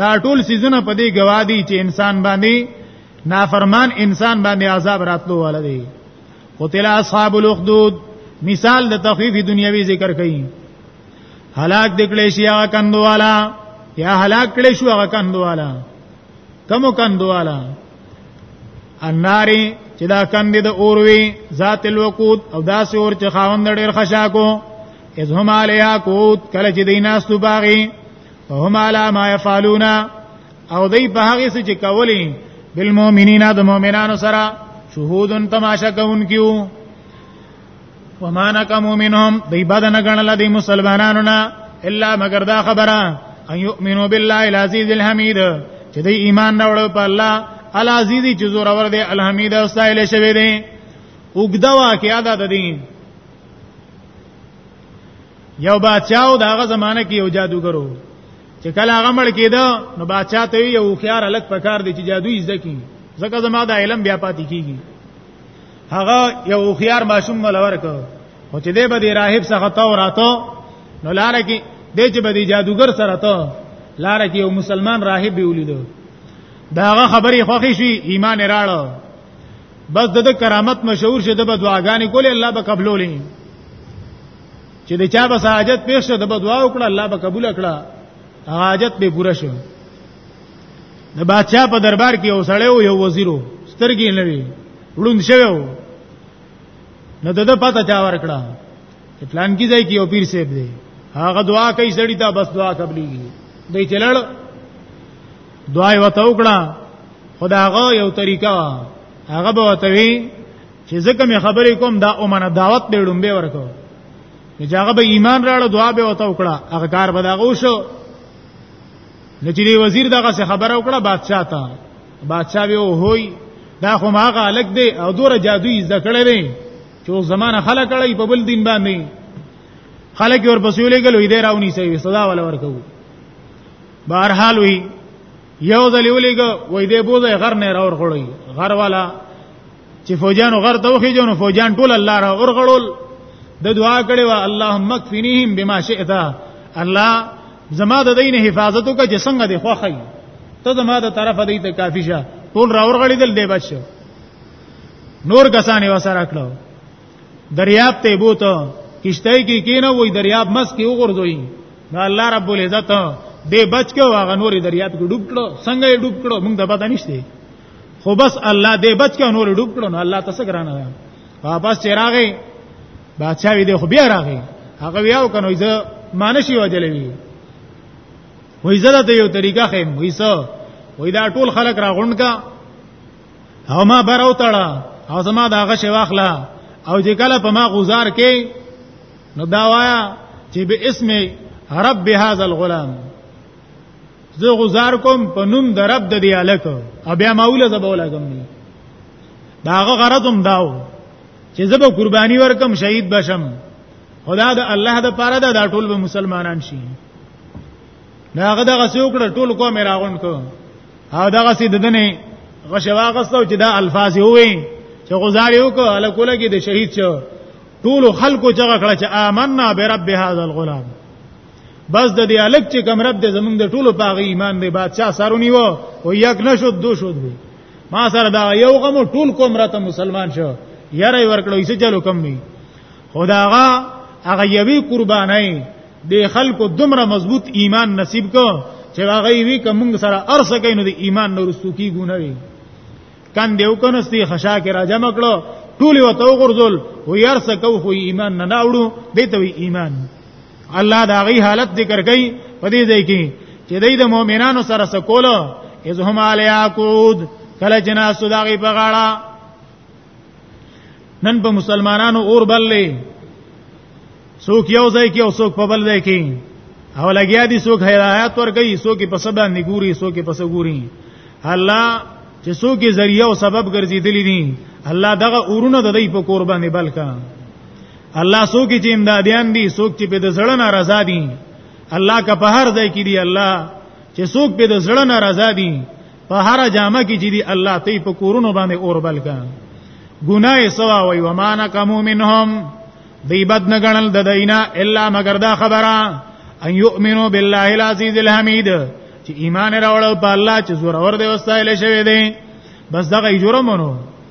B: دا ټول سيزونه په دې گواهی چې انسان باندې نافرمان انسان باندې عذاب راتلو ولدي قتل اصحاب الاخدود مثال د تخفیف دنیوي ذکر کړي هلاک دکړې شي هغه کندوالا یا هلاک کړې شو هغه کندوالا کم کندوالا الناری چې دا کند د اوروي ذات الوقود او داسې اور چې خاوند ډېر خشاکو اذ هم علیها قوت کله چې دیناستو باغی هم علی ما یفعلون او دای په هغه څه چې کولی بالمؤمنین د مؤمنانو سره شهودن تماشا کوونکیو وما نکمو منهم دی بد نه غنل دی مسلمانانو نه الا مگر دا خبره ان یؤمنو بالله العزیز الحمید چې دی ایمان راوړ په الله العزیز چې زور ور دی الحمید او سایل شوی دی وګدا واقعیا ده د دین یو بادشاہ او داغه زمانہ کې یو جادوګرو چې کله هغه مړ کېده نو بادشاہ ته یو خيار الګ پکار دی چې جادوی زده کی ځکه زما د علم بیا پاتې کیږي هغه یو خيار ماشوم ملور کو او چې دې به دی راهب څخه تو راتو نو لار کې دې چې به دی جادوګر سره تو لار کې یو مسلمان راهب به ولیدو داغه خبرې خوښی شي ایمان راړو بس د کرامت مشهور شه د دعاګانې کولې الله به قبولولې چې د چا بس حاجت پیښ شو د بدوا وکړه الله به قبول کړه هغه حاجت به پوره شو د بادشاہ په دربار کې یو سړی یو وزیرو سترګې نه وی وړوند شوی نو دغه پته چا ورکړه چې پلان کې ځای کې یو پیر سیب دی هغه دعا کوي سړی ته بس دعا قبليږي دی چلړ دعا یې وته وکړه خداغه یو طریقہ هغه به وته وی چې ځکه مې خبرې کوم دا اومنه دعوت به ډومبه ورکو نو چې هغه به ایمان راړو دعا به وته وکړه هغه کار به دا غوښو نو چې وزیر دغه څه خبره وکړه بادشاہ ته بادشاہ به وای دا خو ما هغه الګ دی او دوره جادوی ذکړې دی چې زمانہ خلک کړی په بل دین باندې خلک ور پسې لګل وې دی راونی سي صدا ولا ورکو بهر حال وی یو ځلې ولېګ وې دی بوزه غر نه راور خړی غر والا چې فوجانو غر ته وخی جنو فوجان ټول الله را اورغړول د دعا کړي وا اللهم اكفنيهم بما شئت الله زما د دین حفاظت وکړه چې څنګه دی خوخی ته زما د طرف دی ته کافی شه ټول را اورغړی دل دی بچو نور کسانې وسره کړو دریاب ته بوته کشته کې کینه وای دریاب مس کې وګرځوي نو الله رب العزت دې بچ کو هغه نورې دریاب کې ډوب کړو څنګه یې ډوب کړو موږ د پته نشته خو بس الله دې بچ کړه نور ډوب کړه نو الله تاسو ګرانه ده واپس چراغې بادشاہ دې خو بیا راغې هغه ویاو کنه زه مانشي وجلوي وای زه ته یو طریقه خیم وای سو وای دا ټول خلک را غونډ کا او ما براو تړه او زما دا غش واخلا او چې کله په ما گزار کې نو دا وایا چې به اسم رب هذا الغلام زه غزار کوم په نوم د رب د دی الک او بیا ماوله زبولا کوم نه داغه غرض هم داو چې زب قرباني ورکم شهید بشم خدا د الله د پاره دا, دا ټول به مسلمانان شي داغه دغه سوکړه ټول کوم راغون کو او دغه سي ددنه غشوا غستو چې دا الفاظ وي چې غزار یو کو الکوله کې د شهید شو ټول خلکو چغه کړه چې آمنا برب هذا الغلام بس د دې الک چې کوم رب دې زمونږ د ټولو پاغي ایمان دې بادشاہ سرونی وو او یک نشو دو شو دو ما سره دا یو غم ټول کوم راته مسلمان شو یاره ورکړو یې چلو کم نه خداغه هغه یوی قربانای د خلکو دومره مضبوط ایمان نصیب کو چې هغه وی کوم سره ارسه کینو د ایمان نو رسو کی ګونه وی کان دیو کنستی خشا کې را جمع کړو ټول وته غرزول و یارسه کو خو ایمان نه ناوړو دته ایمان الله دا غي حالت ذکر کوي په دې ځای کې چې دای د مؤمنانو سره سکول از هم علی عقود کله جناس دا غي په غاړه نن په مسلمانانو اور بللې څوک یو ځای کې او څوک په بل ځای کې او لګیا دي څوک هدایت ور کوي څوک په سبا نګوري څوک په سګوري الله چې څوک ذریعہ او سبب ګرځیدلی دي الله دغه اورونه د دې په قرباني بلکې الله څوک چې امدادیان دي څوک چې په د زړه ناراضه دي الله کا په هر ځای کې دی الله چې څوک په د زړه ناراضه دي په هر جامه کې چې دی الله ته په کورونو باندې اور بل کا ګناه سوا وي ومانا کمو منهم دی بد نه غنل د دینا الا مگر دا خبره ان یؤمنو بالله العزیز الحمید چې ایمان راوړل په الله چې زور اور دی وسایل شوی دی بس دغه جرمونو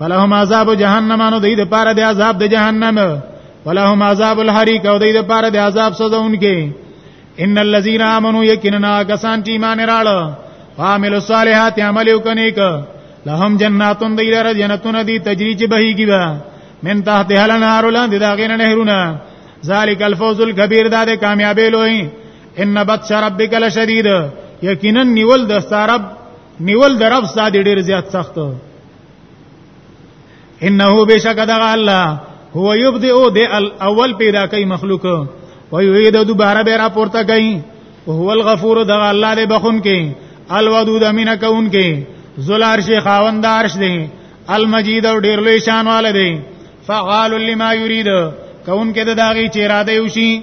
B: فلهم عذاب جهنم نو دې د پاره د عذاب د جهنم ولهم عذاب الحریق او دې د پاره د عذاب سزونکي ان الذين امنوا یقینا کسان چې ایمان راړه عامل الصالحات عمل وکني ک لهم جناتون دې لره جنتون دي تجری چې بهيږي با من تحت هلنار لاندې دا غین نهرونه ذالک الفوز الكبير دا د کامیابی لوی ان بطش ربک لشدید یقینا نیول د سارب نیول د رب ساده ډیر زیات سخت انه بشک دغه الله هو یبدئ د الاول پیدا کوي مخلوق او یعید دوباره به را پورته کوي او هو الغفور دغه الله دې بخون کې الودود امینه کون کې زلار شیخ خاوند عرش دې المجید او ډیر لوی شان والے دې فعال لما یرید کون کې د داغي چې اراده وشي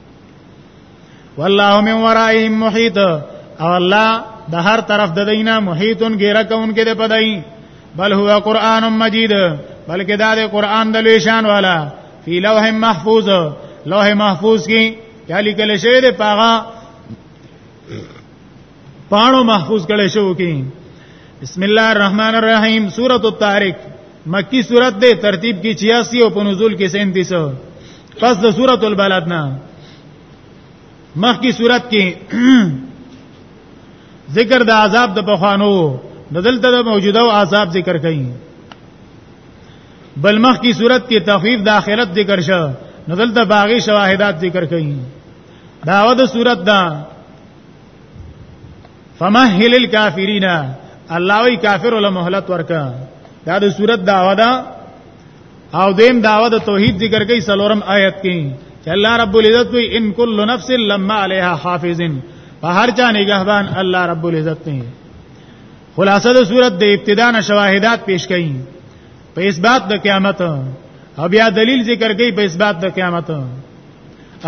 B: والله من ورائهم محیط او الله د هر طرف د دینه محیطن غیره کونکي د پدای بل هو قران مجید بلکې دا د قران د لشان والا فی لوح محفوظ لوح محفوظ کې یالي کله شی د پاغه پانو محفوظ کله شو کې بسم الله الرحمن الرحیم سورۃ الطارق مکی سورۃ دے ترتیب کی 86 او په نزول کې 37 پس د سورۃ البلد نه مخکې سورۃ کې ذکر د عذاب د بخوانو بدلته د موجوده او عذاب ذکر کړي بل مخ کی صورت کې تخفیف د آخرت ذکر شو نو دلته باغی شواهدات ذکر کړي داوه د صورت دا فمهل الکافرین الله وی کافر ول مهلت ورکا دا د صورت داوه دا او دیم داوا د توحید ذکر کوي سلورم آیت کې چې الله رب العزت وی ان کل نفس لما علیها حافظ په هر چا نگهبان الله رب العزت نه خلاصه د صورت د ابتدا نه شواهدات پیش کړي په اثبات د قیامت او بیا دلیل ذکر کوي په اثبات د قیامت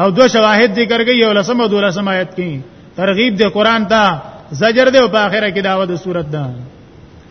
B: او دو شواهد ذکر کوي یو لسم او دولسم آیت کې ترغیب د قران ته زجر دی او په اخره کې داوا د صورت ده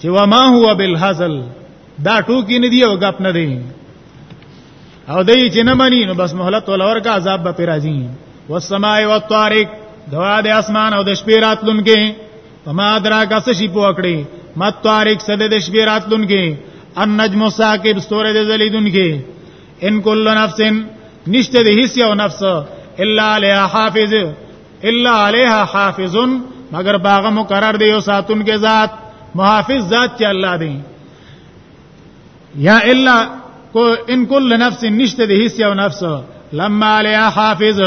B: چې وما هو بالهزل دا ټوکی نه دی او غپ نه دی او دای چې نه مانی نو بس مهلت ول ورکا عذاب به راځي والسماء والطارق دوا د اسمان او د شپې راتلونکي وما ادراک اس شي پوکړي مت طارق سد د شپې راتلونکي ان نجم ساکب ستوره د زلیدونکي ان کل نفس نشته د هیڅ یو نفس الا علی حافظ الا علیها حافظ مگر باغ مقرر دی او ساتون کې ذات محافظ ذات چې الله دی یا الا کو ان کل نفس نشته دی هیڅ یو نفس لما علیها حافظ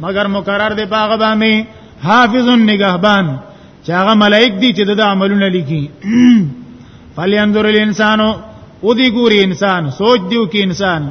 B: مگر مقرر دی باغ باندې حافظ نگهبان چې هغه ملائک دي چې د عملونه لیکي فلینظر الانسان او دی ګوري انسان سوچ دیو کې انسان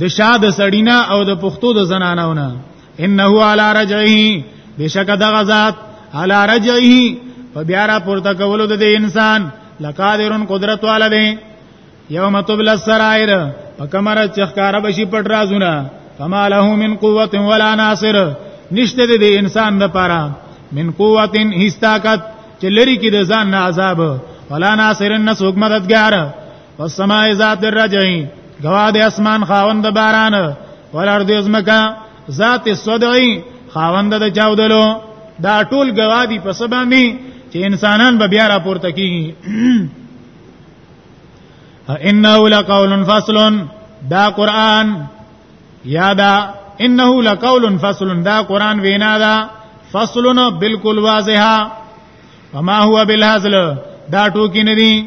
B: د شاد سړینا او د پښتو د زنانونه انه علی رجعه بشک دغه ذات علی رجعه په بیا را پورته کولو د انسان لقادرن قدرت والا دی یوم تبل السرائر فکمر چخکار بشی پټ رازونه فما له من قوت ولا ناصر نشته د انسان د پاره من قوت هیڅ طاقت چې لري کې د ځان نه عذاب ولا ناصر نسوک مددگار والسماء ذات الرجع گواه د اسمان خاوند باران ولرد ازمکا ذات الصدع خاوند د چاودلو دا ټول گواه دي په سبا می چې انسانان به بیا راپورته کیږي انه لقول فصل دا قران یا دا انه لقول فصل دا قران وینا دا فصلنا بالکل واضحه وما هو بالهزل دا ټوکی ندی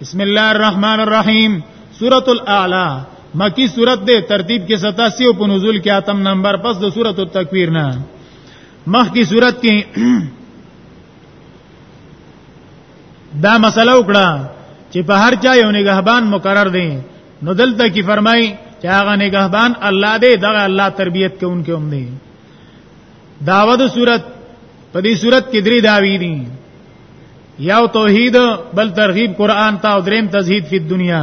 B: بسم الله الرحمن الرحیم سورۃ الاعلى مکی سورۃ دے ترتیب کې 87 او په نزول کې اتم نمبر پس د سورۃ التکویر نه مخ کی سورۃ کې دا مسله وکړه چې په هر چا یو نگهبان مقرر دی نو دلته کې فرمای چې هغه نگهبان الله دی دغه الله تربیت کوونکی هم دی داوود صورت په دې صورت کې درې داوی دي یو توحید بل ترغیب قران ته او دریم تزهید فی دنیا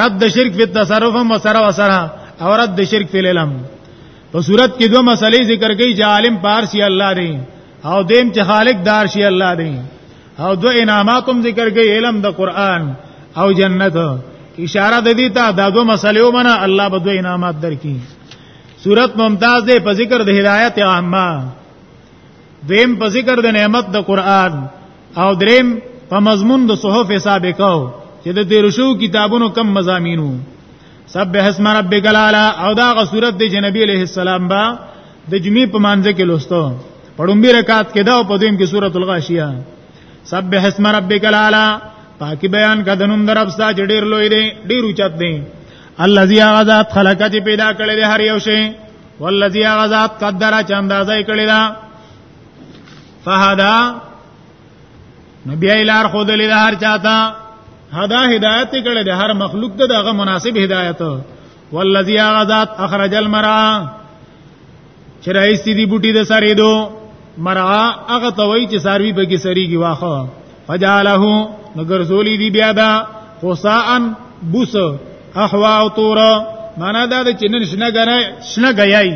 B: رد شرک فی التصرف و سره و سره او رد شرک فی العلم په صورت کې دوه مسلې ذکر کړي چې عالم پارسی الله دی او دیم چې خالق دار شي الله دی او دو انعاماتم ذکر کړي علم د قران او جنت اشاره د دې ته دا دو مسلې ومنه الله به دو انعامات درکړي صورت ممتاز ده په ذکر د هدایت عامه دیم په ذکر د نعمت د قران او دریم په مضمون د صحف سابقو چې د تیر شو کتابونو کم مزامینو سبح اسم ربک الاعلى او دا غ صورت د نبی علیہ السلام با د جمعې په مانځ کې لوستو پړومبي رکعت کې دا او په دیم کې سورۃ الغاشیه سبح اسم ربک الاعلى پاکي بیان کدنوم درپسا چې ډیر لوی دی ډیر اوچت دی الذي غذات خلقت پیدا کړی دی هر یو شی والذي غذات قدر چې اندازې کړی دا فهدا نبی ایلار خود لید هر چاته هدا هدایت کړی دی هر مخلوق ته دغه مناسب هدایت والذي غذات اخرج المرأه چې راځي دی بوټي د ساري دو مرعا هغه توي چې ساروي به کې سريږي واخه فجعله نګر زولي دی بیا دا خصاءن بوس احوا او تور معنا دا چې نن شنه غره شنه غيای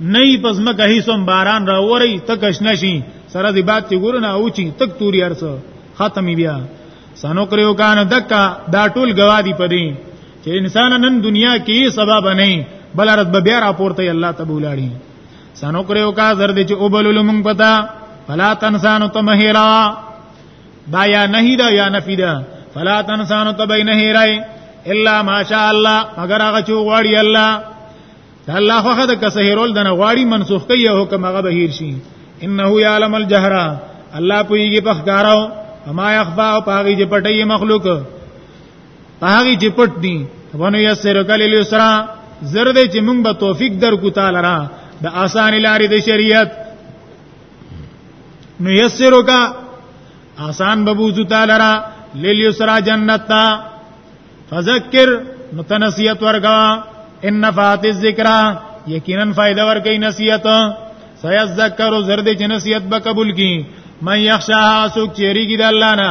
B: نه پس مکه هیڅم باران را وری تک شنه شي سره دی بات چې ګورنه او چې تک توري ارسه ختمي بیا سانو کریو کان دکا دا ټول گوادی پدی چې انسان نن دنیا کې سبب نه بل رد به بیا راپورته الله ته بولاړي سانو کړو کا زر دې چې وبلل مونږ پتا فلا تنسان تمهرا دا یا نهی دا یا نفی دا فلا تنسان تبین هیرای الا ماشاء الله مگر هغه چې غواړي الله الله خو خدای که سهرول دنه غواړي منسوخ کوي حکم هغه بهیر شي انه یعلم الجهر الله پویږي په ښکارو وما يخفى او پاغي چې پټي مخلوق هغه چې پټ دي ونه یا سره کله له سره زر دې چې موږ به توفیق درکو تعالی را د آسان لارې د شریعت نو یسرو کا آسان ببوزو تعالی را لیل یسرا جنت تا فذکر متنسیت ورگا ان نفعت الذکر یقینا فائدہ ورکې نصیحت سیذکر زرد جنسیت به قبول کی من یخشاها سوک چیری کی د الله نه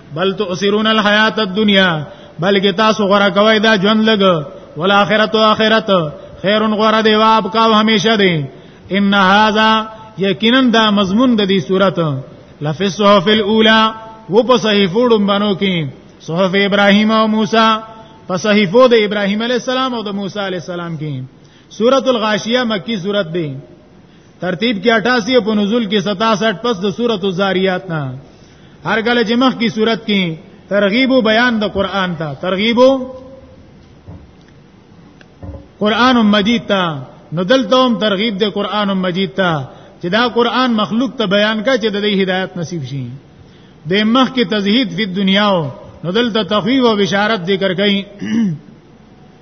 B: بل تؤثرون الحیات الدنیا بلکې تاسو غره کوي دا ژوند لګ ول اخرت او اخرت خیر غره دی واب کا همیشه دی ان هاذا یقینا دا مضمون د دې صورت لفی الصحف الاولى و په صحیفو ډمبانو کې صحف ابراهیم او موسی په صحیفو د ابراهیم علی السلام او د موسی علی السلام کې سورۃ الغاشیه مکی سورۃ دی ترتیب کې 88 په نزول کې 67 پس د سورۃ الزاریات نه هر کله چې مخ کی صورت کې ترغیب او بیان د قران ته ترغیب قران مجید ته نو دلته هم ترغیب د قران مجید ته چې دا قران مخلوق ته بیان کا چې د دې هدایت نصیب شي د مخ کې تزهید په دنیاو نو دلته تخویف او بشارت ذکر کړي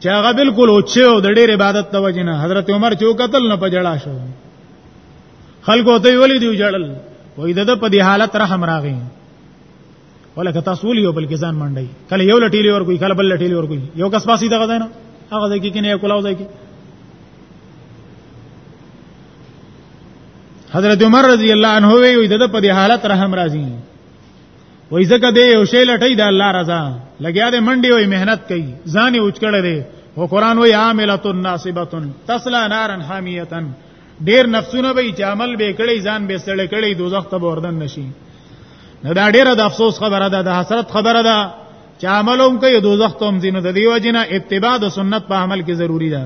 B: چې هغه بالکل اوچو د ډېر عبادت د وجنه حضرت عمر چې قتل نه پجړا شو خلکو ته ویلي دی جړل وې د په دې حالت رحم راغی ولکه تاسو ولي یو بل کې ځان منډي کله یو لټیلی ور کوي کله بل لټیلی ور کوي یو کس پاسې دغه ځای نه هغه ځای کې کنه کولاو ځای کې حضرت عمر رضی الله عنه وی د په دې حالت رحم راځي وای زکه دی یو شی لټی د الله رضا لګیا دی منډي وای مهنت کوي ځان یې اوچکړه دی او قران وای عاملۃ ناصبۃ تصلا نارن حامیه ډیر نفسونه به چې عمل به کړي ځان به سړ کړي دوزخ ته وردن نشي نه دا ډیره د افسوس خبره ده د حسرت خبره ده چې عملوم کوي دوزخ ته هم ځینو د دیو جنا اتباع د سنت په عمل کې ضروری ده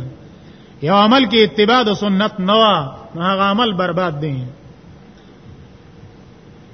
B: یو عمل کې اتباع د سنت نه هغه عمل برباد دی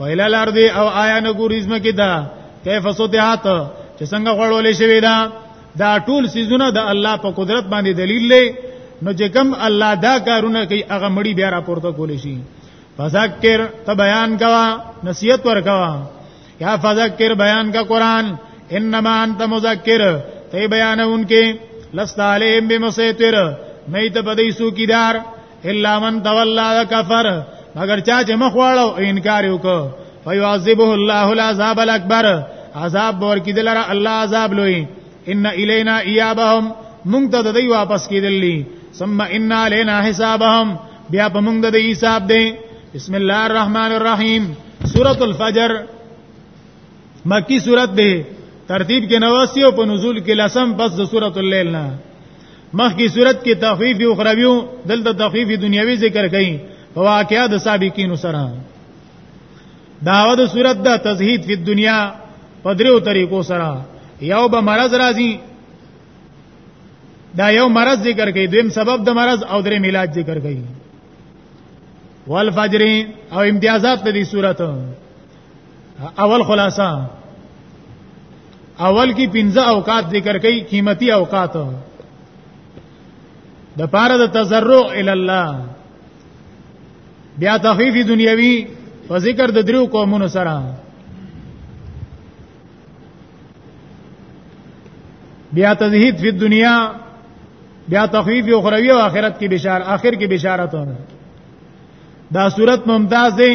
B: ویل الارض او آیا نه ګوریز مکه دا کیف سوتهات چې څنګه غړولې شوی دا دا ټول سيزونه د الله په قدرت باندې دلیل دی نو چې کوم الله دا کارونه کوي هغه مړی بیا راپورته کولی شي فذکر ته بیان کوا نصیحت ور کوا یا فذکر بیان کا قران انما انت مذکر ته بیانونکې لست علیهم بمسیطر نه ته بدې سو کیدار الا من تولى وكفر مگر چا چې مخ واړو انکار وکړ فيعذبه الله العذاب الاكبر عذاب ور کیدل را الله عذاب لوی ان الینا ایابهم مونږ ته دوی واپس کیدلی ثم ان علينا حسابهم بیا په مونږ د حساب دی بسم الله الرحمن الرحیم سورۃ الفجر مکی سورۃ ده ترتیب کې نواسی او په نزول کې لسم پس د سورۃ الليل نه مخکې صورت کې تخفیف اخروی دلته تخفیف دنیوي ذکر کړي په واقعیا د سابقین سره داوود صورت د تزهید په دنیا په دریو طریقو سره یو به مرض راځي دا یو مرض ذکر کړي دویم سبب د مرض او درې علاج ذکر کړي والفجر او امتیازات د دې صورت اول خلاصہ اول کې پنځه اوقات ذکر کړي قیمتي اوقات د پاره د تزرع ال الله بیا تخفیف دنیوي په ذکر د دریو قومونو سره بیا تزهید فی دنیا بیا تخفیف اخروی او آخرت کی بشار آخر کی بشارت دا صورت ممتاز دی